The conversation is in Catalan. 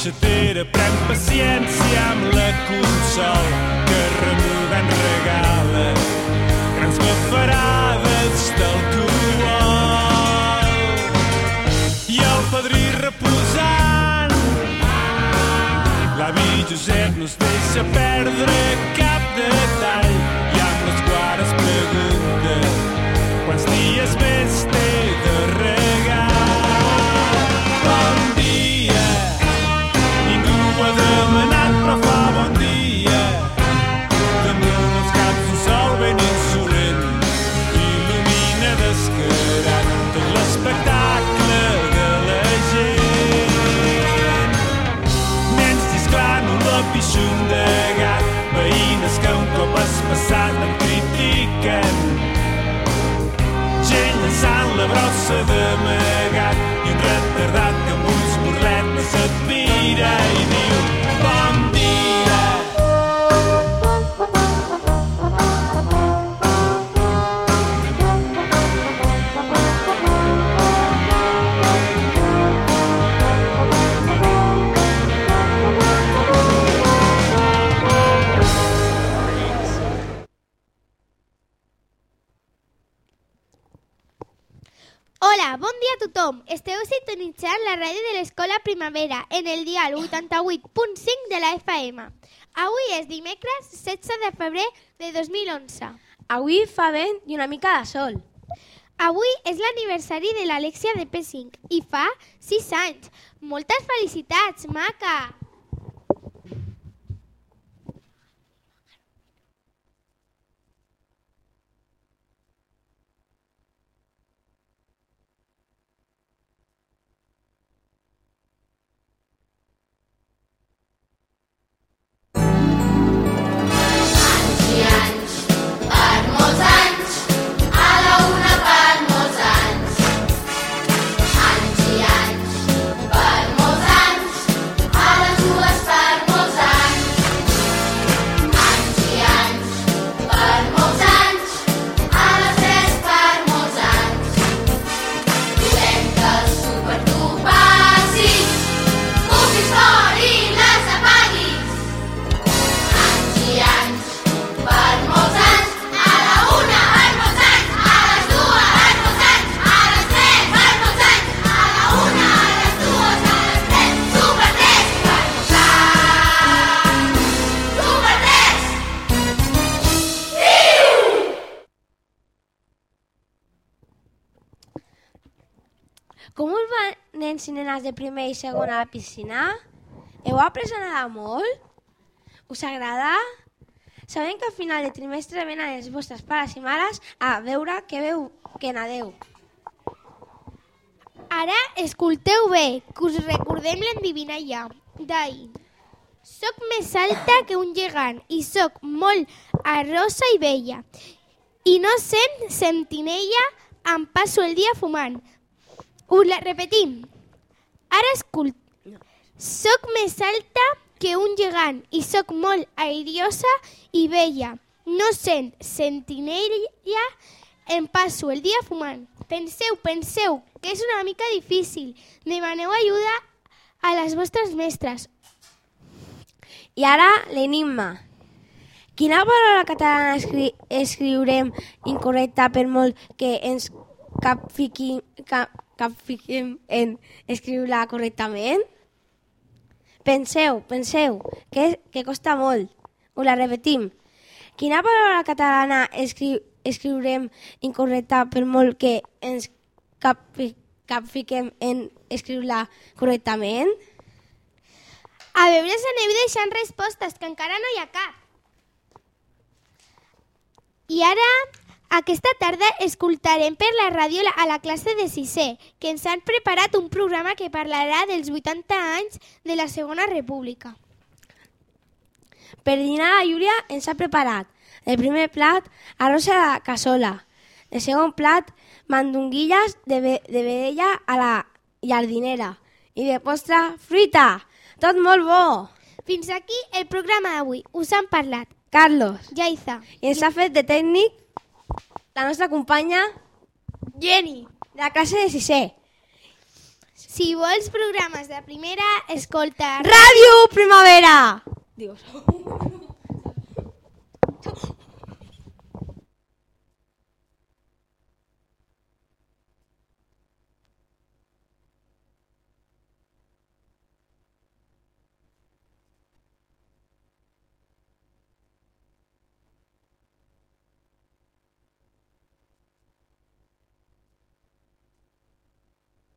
La peixatera pren paciència amb la consol que remuda en regala grans bafarades d'alcohol. I el padrí reposant L'avi Josep no es deixa perdre se de Hola, bon dia a tothom. Esteu sintonitzant la ràdio de l'Escola Primavera en el dial 88.5 de la FM. Avui és dimecres 16 de febrer de 2011. Avui fa vent i una mica de sol. Avui és l'aniversari de l'Alexia de P5 i fa 6 anys. Moltes felicitats, maca! Com us va, nens i nenes de primer i segon a la piscina? Heu après a nedar molt? Us agrada? Sabem que al final de trimestre venen els vostres pares i mares a veure que veu que nedeu. Ara escolteu bé, que us recordem l'endivinalla d'ahir. Soc més alta que un gegant i soc molt arrosa i vella. I no sent sentinella, em passo el dia fumant. Us la repetim. Ara escult. Soc més alta que un gegant i soc molt airiosa i vella. No sent sentinella, em passo el dia fumant. Penseu, penseu, que és una mica difícil. Demaneu ajuda a les vostres mestres. I ara l'enigma. Quina paraula catalana escri escriurem incorrecta per molt que ens capfiquim, cap, capfiquem en escriure-la correctament? Penseu, penseu, que, que costa molt. Us la repetim. Quina paraula catalana escri escriurem incorrecta per molt que ens capfi capfiquem en escriure-la correctament? A veure si aneu deixant respostes, que encara no hi ha cap. I ara, aquesta tarda, escoltarem per la ràdio a la classe de sisè, que ens han preparat un programa que parlarà dels 80 anys de la Segona República. Per dinar la Júlia ens ha preparat el primer plat, arròs a la cassola. El segon plat, mandonguilles de, ve de vedella a la jardinera. I de postre, fruita. Tot molt bo. Fins aquí el programa d'avui. Us han parlat Carlos. Jaiza, I ens ha fet de tècnic la nostra companya Jenny. de la classe de sisè. Si vols programes de primera, escolta Ràdio Primavera! Dios.